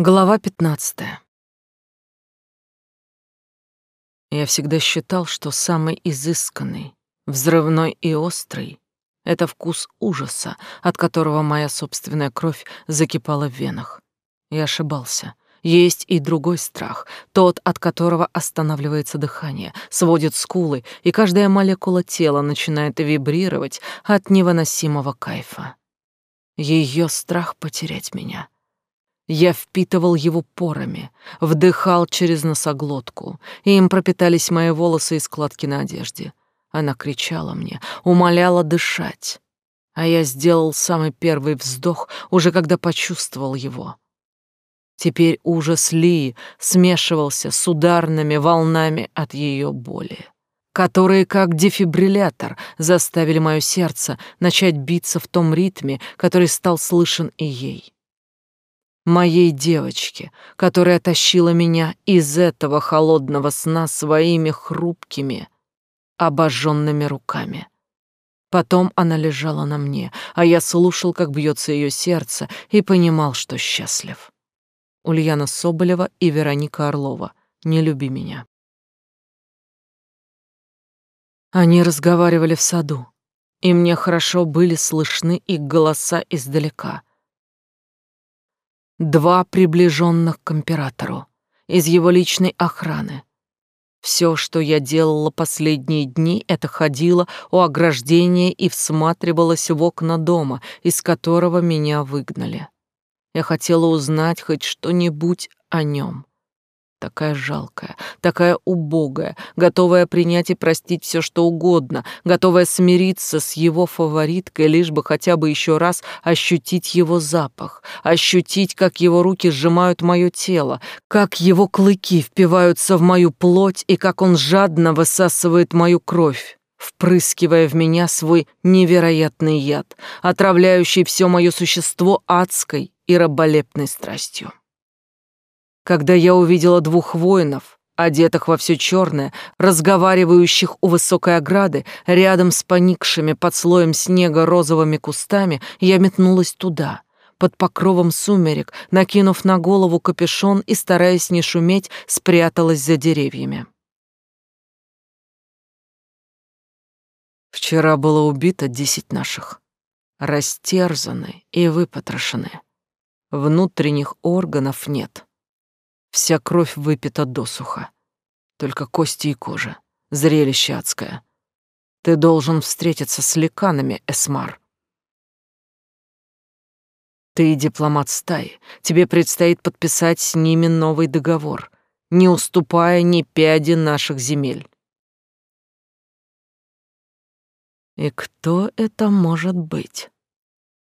Глава 15. Я всегда считал, что самый изысканный, взрывной и острый — это вкус ужаса, от которого моя собственная кровь закипала в венах. Я ошибался. Есть и другой страх, тот, от которого останавливается дыхание, сводит скулы, и каждая молекула тела начинает вибрировать от невыносимого кайфа. Ее страх потерять меня — я впитывал его порами, вдыхал через носоглотку, и им пропитались мои волосы и складки на одежде. Она кричала мне, умоляла дышать. А я сделал самый первый вздох, уже когда почувствовал его. Теперь ужас Ли смешивался с ударными волнами от ее боли, которые, как дефибриллятор, заставили мое сердце начать биться в том ритме, который стал слышен и ей моей девочке, которая тащила меня из этого холодного сна своими хрупкими, обожженными руками. Потом она лежала на мне, а я слушал, как бьется ее сердце, и понимал, что счастлив. Ульяна Соболева и Вероника Орлова. Не люби меня. Они разговаривали в саду, и мне хорошо были слышны их голоса издалека — два приближенных к императору из его личной охраны. Все, что я делала последние дни, это ходила у ограждения и всматривалась в окна дома, из которого меня выгнали. Я хотела узнать хоть что-нибудь о нем. Такая жалкая, такая убогая, готовая принять и простить все, что угодно, готовая смириться с его фавориткой, лишь бы хотя бы еще раз ощутить его запах, ощутить, как его руки сжимают мое тело, как его клыки впиваются в мою плоть и как он жадно высасывает мою кровь впрыскивая в меня свой невероятный яд, отравляющий все мое существо адской и раболепной страстью. Когда я увидела двух воинов, одетых во все черное, разговаривающих у высокой ограды, рядом с поникшими под слоем снега розовыми кустами, я метнулась туда, под покровом сумерек, накинув на голову капюшон и, стараясь не шуметь, спряталась за деревьями. Вчера было убито десять наших, растерзаны и выпотрошены. Внутренних органов нет. Вся кровь выпита досуха. Только кости и кожа. Зрелище адское. Ты должен встретиться с ликанами, Эсмар. Ты дипломат стаи. Тебе предстоит подписать с ними новый договор, не уступая ни пяди наших земель. И кто это может быть?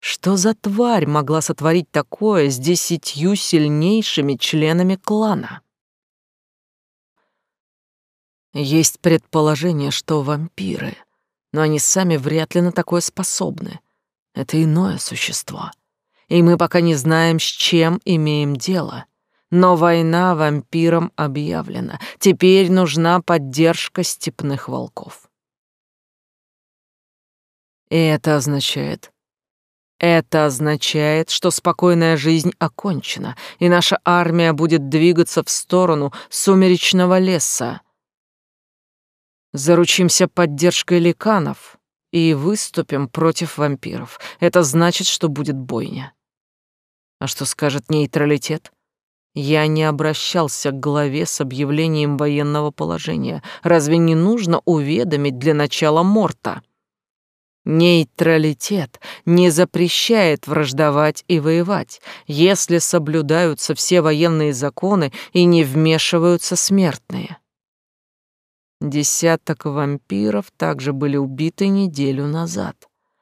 Что за тварь могла сотворить такое с десятью сильнейшими членами клана? Есть предположение, что вампиры, но они сами вряд ли на такое способны. Это иное существо. И мы пока не знаем, с чем имеем дело. Но война вампирам объявлена. Теперь нужна поддержка степных волков. И это означает, это означает, что спокойная жизнь окончена, и наша армия будет двигаться в сторону сумеречного леса. Заручимся поддержкой ликанов и выступим против вампиров. Это значит, что будет бойня. А что скажет нейтралитет? Я не обращался к главе с объявлением военного положения. Разве не нужно уведомить для начала Морта? Нейтралитет не запрещает враждовать и воевать, если соблюдаются все военные законы и не вмешиваются смертные. Десяток вампиров также были убиты неделю назад.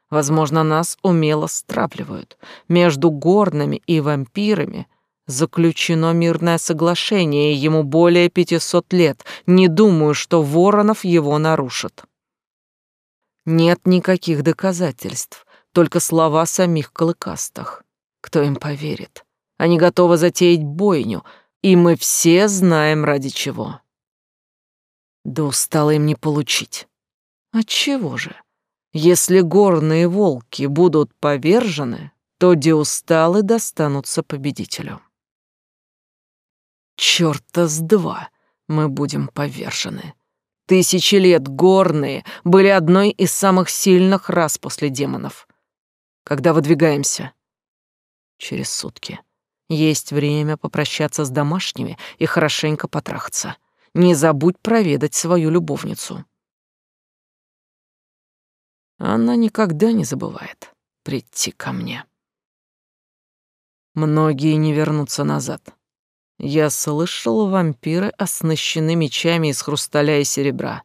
Возможно, нас умело стравливают. Между горными и вампирами заключено мирное соглашение, ему более пятисот лет. Не думаю, что Воронов его нарушит. Нет никаких доказательств, только слова самих клыкастых. Кто им поверит? Они готовы затеять бойню, и мы все знаем ради чего. Да устало им не получить. Отчего же? Если горные волки будут повержены, то деусталы достанутся победителю. Чёрта с два мы будем повержены. Тысячи лет горные были одной из самых сильных рас после демонов. Когда выдвигаемся? Через сутки. Есть время попрощаться с домашними и хорошенько потрахаться. Не забудь проведать свою любовницу. Она никогда не забывает прийти ко мне. Многие не вернутся назад. Я слышал, вампиры оснащены мечами из хрусталя и серебра.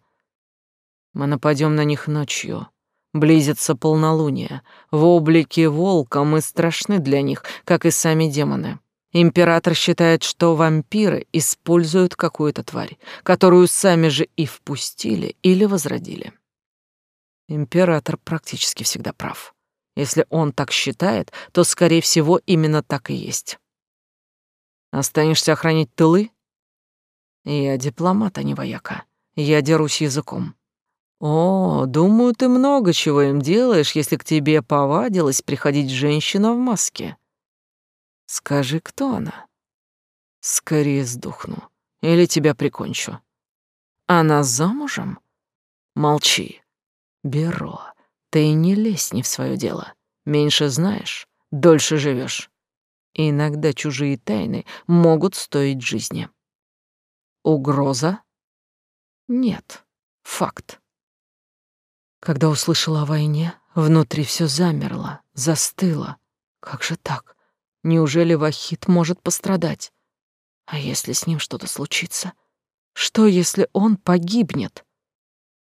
Мы нападем на них ночью. Близится полнолуние. В облике волка мы страшны для них, как и сами демоны. Император считает, что вампиры используют какую-то тварь, которую сами же и впустили или возродили. Император практически всегда прав. Если он так считает, то, скорее всего, именно так и есть. Останешься охранять тылы? Я дипломат, а не вояка. Я дерусь языком. О, думаю, ты много чего им делаешь, если к тебе повадилась приходить женщина в маске. Скажи, кто она? Скорее сдохну или тебя прикончу. Она замужем? Молчи. Беро, ты не лезь не в свое дело. Меньше знаешь, дольше живешь. Иногда чужие тайны могут стоить жизни. Угроза? Нет. Факт. Когда услышала о войне, внутри все замерло, застыло. Как же так? Неужели Вахид может пострадать? А если с ним что-то случится? Что, если он погибнет?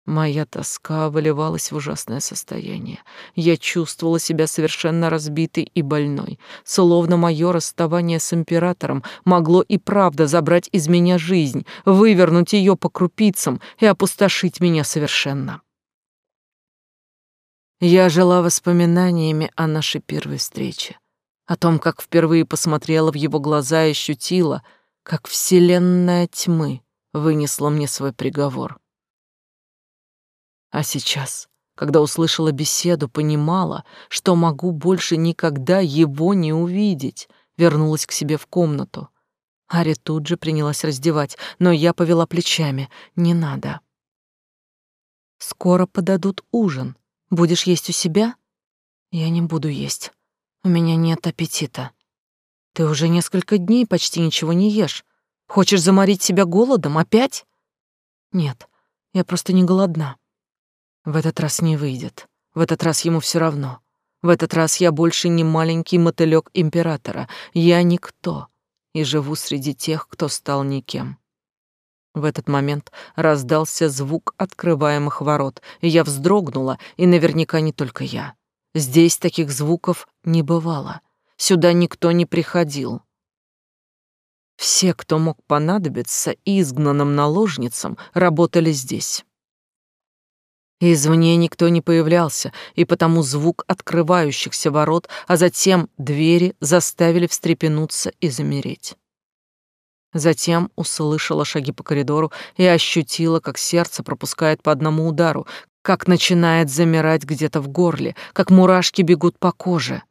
Моя тоска выливалась в ужасное состояние. Я чувствовала себя совершенно разбитой и больной, словно мое расставание с императором могло и правда забрать из меня жизнь, вывернуть ее по крупицам и опустошить меня совершенно. Я жила воспоминаниями о нашей первой встрече, о том, как впервые посмотрела в его глаза и ощутила, как вселенная тьмы вынесла мне свой приговор. А сейчас, когда услышала беседу, понимала, что могу больше никогда его не увидеть, вернулась к себе в комнату. Ари тут же принялась раздевать, но я повела плечами. Не надо. Скоро подадут ужин. Будешь есть у себя? Я не буду есть. У меня нет аппетита. Ты уже несколько дней почти ничего не ешь. Хочешь заморить себя голодом опять? Нет, я просто не голодна. В этот раз не выйдет. В этот раз ему все равно. В этот раз я больше не маленький мотылёк императора. Я никто и живу среди тех, кто стал никем. В этот момент раздался звук открываемых ворот, и я вздрогнула, и наверняка не только я. Здесь таких звуков не бывало. Сюда никто не приходил. Все, кто мог понадобиться изгнанным наложницам, работали здесь. Извне никто не появлялся, и потому звук открывающихся ворот, а затем двери заставили встрепенуться и замереть. Затем услышала шаги по коридору и ощутила, как сердце пропускает по одному удару, как начинает замирать где-то в горле, как мурашки бегут по коже,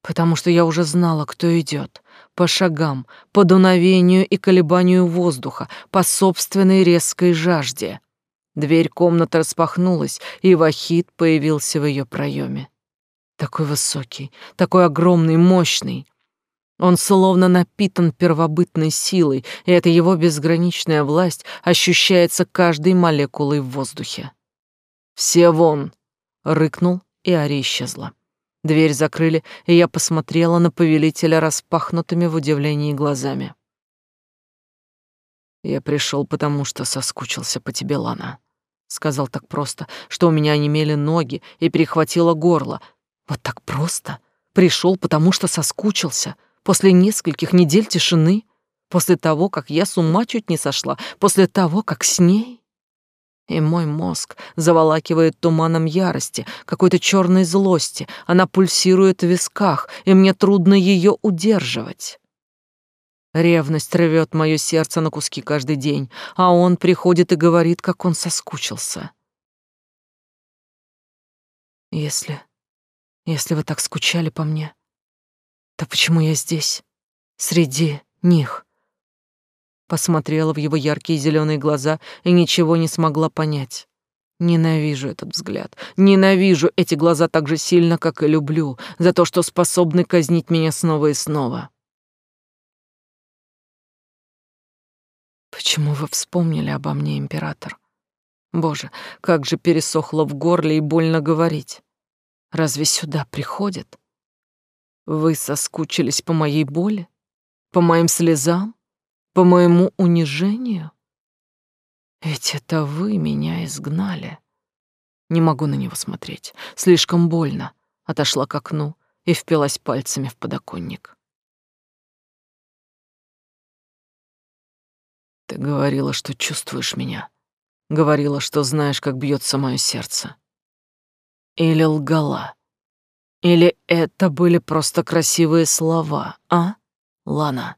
потому что я уже знала, кто идет, по шагам, по дуновению и колебанию воздуха, по собственной резкой жажде. Дверь комнаты распахнулась, и Вахид появился в ее проеме. Такой высокий, такой огромный, мощный. Он словно напитан первобытной силой, и эта его безграничная власть ощущается каждой молекулой в воздухе. «Все вон!» — рыкнул, и Ари исчезла. Дверь закрыли, и я посмотрела на повелителя распахнутыми в удивлении глазами. «Я пришел, потому что соскучился по тебе, Лана», — сказал так просто, что у меня онемели ноги и перехватило горло. Вот так просто? Пришел, потому что соскучился? После нескольких недель тишины? После того, как я с ума чуть не сошла? После того, как с ней? и мой мозг заволакивает туманом ярости, какой-то черной злости. Она пульсирует в висках, и мне трудно ее удерживать. Ревность рвет мое сердце на куски каждый день, а он приходит и говорит, как он соскучился. Если... если вы так скучали по мне, то почему я здесь, среди них? посмотрела в его яркие зеленые глаза и ничего не смогла понять. Ненавижу этот взгляд. Ненавижу эти глаза так же сильно, как и люблю, за то, что способны казнить меня снова и снова. Почему вы вспомнили обо мне, император? Боже, как же пересохло в горле и больно говорить. Разве сюда приходят? Вы соскучились по моей боли? По моим слезам? По моему унижению? Ведь это вы меня изгнали. Не могу на него смотреть. Слишком больно. Отошла к окну и впилась пальцами в подоконник. Ты говорила, что чувствуешь меня. Говорила, что знаешь, как бьется мое сердце. Или лгала. Или это были просто красивые слова, а, Лана?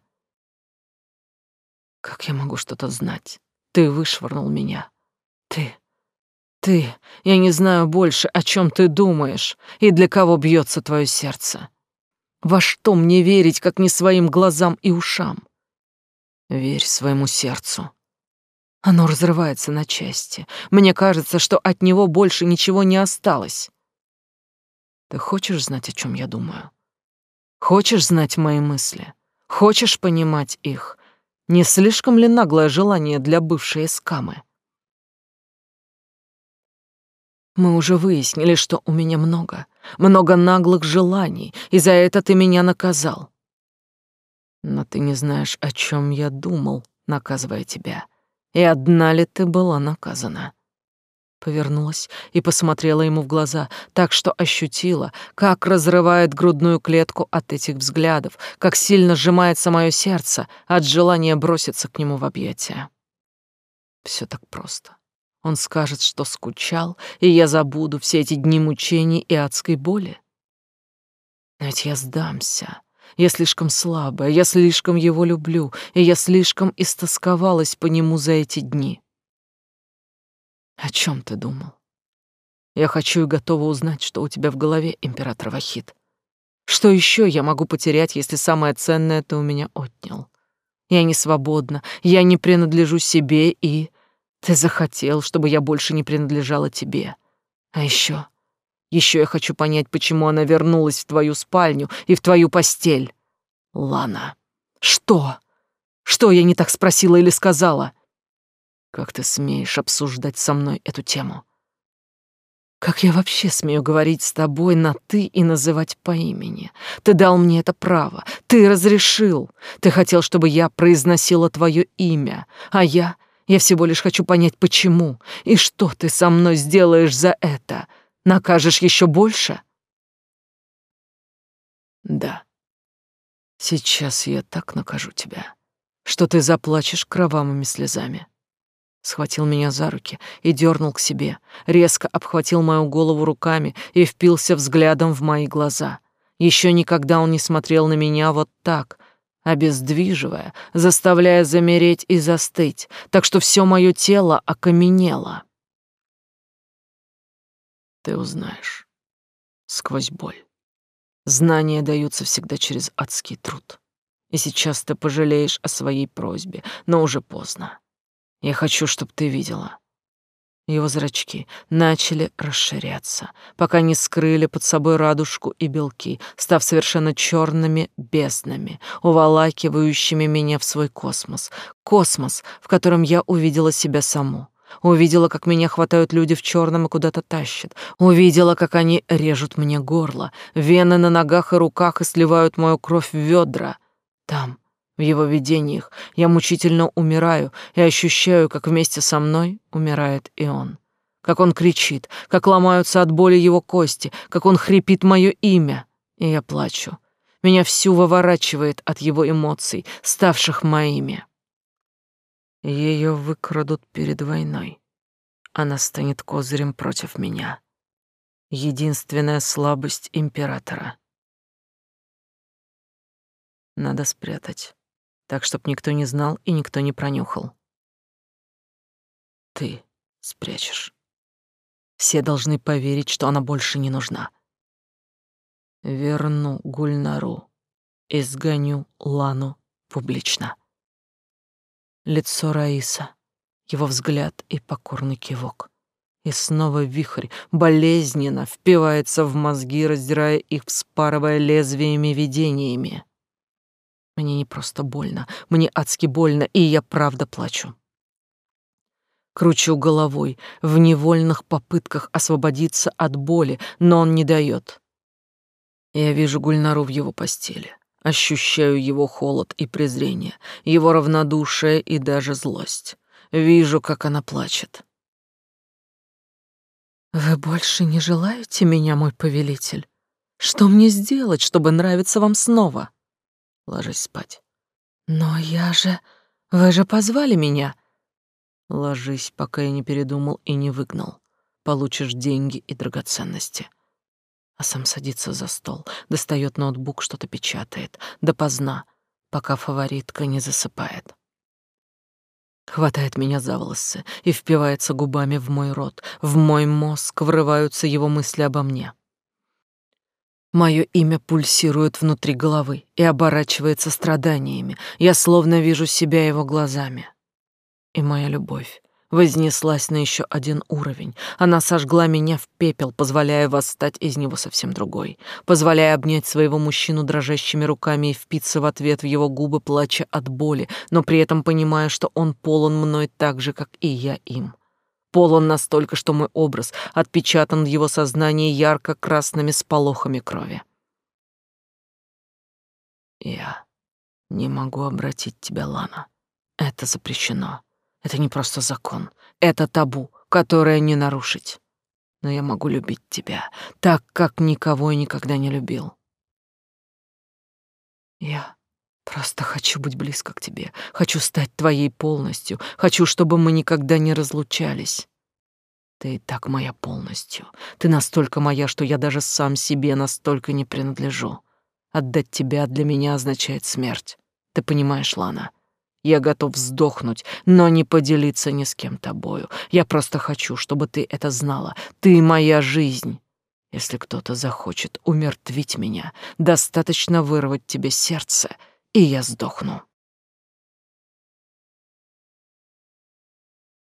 Как я могу что-то знать? Ты вышвырнул меня. Ты, ты, я не знаю больше, о чем ты думаешь и для кого бьется твое сердце. Во что мне верить, как не своим глазам и ушам? Верь своему сердцу. Оно разрывается на части. Мне кажется, что от него больше ничего не осталось. Ты хочешь знать, о чем я думаю? Хочешь знать мои мысли? Хочешь понимать их? Не слишком ли наглое желание для бывшей эскамы? Мы уже выяснили, что у меня много, много наглых желаний, и за это ты меня наказал. Но ты не знаешь, о чем я думал, наказывая тебя. И одна ли ты была наказана? Повернулась и посмотрела ему в глаза, так что ощутила, как разрывает грудную клетку от этих взглядов, как сильно сжимается мое сердце от желания броситься к нему в объятия. Все так просто. Он скажет, что скучал, и я забуду все эти дни мучений и адской боли. Но ведь я сдамся. Я слишком слабая, я слишком его люблю, и я слишком истосковалась по нему за эти дни. О чем ты думал? Я хочу и готова узнать, что у тебя в голове, император Вахид. Что еще я могу потерять, если самое ценное ты у меня отнял? Я не свободна, я не принадлежу себе, и ты захотел, чтобы я больше не принадлежала тебе. А еще, еще я хочу понять, почему она вернулась в твою спальню и в твою постель. Лана, что? Что я не так спросила или сказала? Как ты смеешь обсуждать со мной эту тему? Как я вообще смею говорить с тобой на «ты» и называть по имени? Ты дал мне это право, ты разрешил. Ты хотел, чтобы я произносила твое имя, а я... Я всего лишь хочу понять, почему и что ты со мной сделаешь за это. Накажешь еще больше? Да. Сейчас я так накажу тебя, что ты заплачешь кровавыми слезами схватил меня за руки и дернул к себе, резко обхватил мою голову руками и впился взглядом в мои глаза. Еще никогда он не смотрел на меня вот так, обездвиживая, заставляя замереть и застыть, так что все мое тело окаменело. Ты узнаешь сквозь боль. Знания даются всегда через адский труд. И сейчас ты пожалеешь о своей просьбе, но уже поздно. Я хочу, чтобы ты видела. Его зрачки начали расширяться, пока не скрыли под собой радужку и белки, став совершенно черными безднами, уволакивающими меня в свой космос. Космос, в котором я увидела себя саму. Увидела, как меня хватают люди в черном и куда-то тащат. Увидела, как они режут мне горло, вены на ногах и руках и сливают мою кровь в ведра. Там, в его видениях я мучительно умираю и ощущаю, как вместе со мной умирает и он. Как он кричит, как ломаются от боли его кости, как он хрипит мое имя, и я плачу. Меня всю выворачивает от его эмоций, ставших моими. Ее выкрадут перед войной. Она станет козырем против меня. Единственная слабость императора. Надо спрятать так, чтоб никто не знал и никто не пронюхал. Ты спрячешь. Все должны поверить, что она больше не нужна. Верну Гульнару, изгоню Лану публично. Лицо Раиса, его взгляд и покорный кивок. И снова вихрь болезненно впивается в мозги, раздирая их, вспарывая лезвиями видениями. Мне не просто больно, мне адски больно, и я правда плачу. Кручу головой в невольных попытках освободиться от боли, но он не дает. Я вижу Гульнару в его постели, ощущаю его холод и презрение, его равнодушие и даже злость. Вижу, как она плачет. «Вы больше не желаете меня, мой повелитель? Что мне сделать, чтобы нравиться вам снова?» Ложись спать. «Но я же... Вы же позвали меня!» Ложись, пока я не передумал и не выгнал. Получишь деньги и драгоценности. А сам садится за стол, достает ноутбук, что-то печатает. Допоздна, пока фаворитка не засыпает. Хватает меня за волосы и впивается губами в мой рот. В мой мозг врываются его мысли обо мне. Мое имя пульсирует внутри головы и оборачивается страданиями. Я словно вижу себя его глазами. И моя любовь вознеслась на еще один уровень. Она сожгла меня в пепел, позволяя восстать из него совсем другой, позволяя обнять своего мужчину дрожащими руками и впиться в ответ в его губы, плача от боли, но при этом понимая, что он полон мной так же, как и я им. Полон настолько, что мой образ отпечатан в его сознании ярко-красными сполохами крови. Я не могу обратить тебя, Лана. Это запрещено. Это не просто закон, это табу, которое не нарушить. Но я могу любить тебя так, как никого и никогда не любил. Я просто хочу быть близко к тебе, хочу стать твоей полностью, хочу, чтобы мы никогда не разлучались. Ты и так моя полностью. Ты настолько моя, что я даже сам себе настолько не принадлежу. Отдать тебя для меня означает смерть. Ты понимаешь, Лана? Я готов сдохнуть, но не поделиться ни с кем тобою. Я просто хочу, чтобы ты это знала. Ты моя жизнь. Если кто-то захочет умертвить меня, достаточно вырвать тебе сердце, и я сдохну.